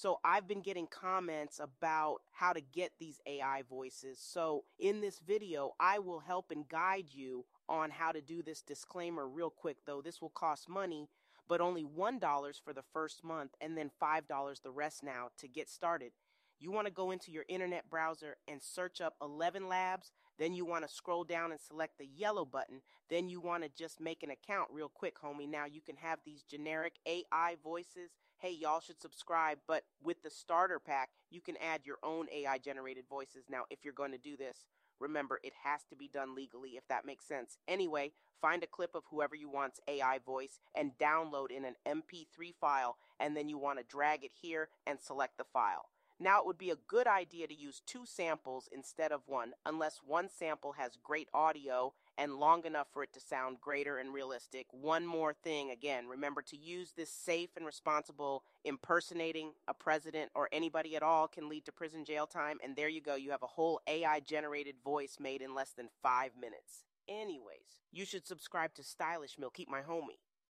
So I've been getting comments about how to get these AI voices. So in this video, I will help and guide you on how to do this disclaimer real quick though. This will cost money, but only $1 for the first month and then $5 the rest now to get started. You want to go into your internet browser and search up ElevenLabs. Then you want to scroll down and select the yellow button. Then you want to just make an account real quick, homie. Now you can have these generic AI voices. Hey, y'all should subscribe. But with the starter pack, you can add your own AI generated voices. Now, if you're going to do this, remember it has to be done legally, if that makes sense. Anyway, find a clip of whoever you want's AI voice and download in an MP3 file. And then you want to drag it here and select the file. Now, it would be a good idea to use two samples instead of one, unless one sample has great audio and long enough for it to sound greater and realistic. One more thing again, remember to use this safe and responsible. Impersonating a president or anybody at all can lead to prison jail time, and there you go, you have a whole AI generated voice made in less than five minutes. Anyways, you should subscribe to Stylish Mill, keep my homie.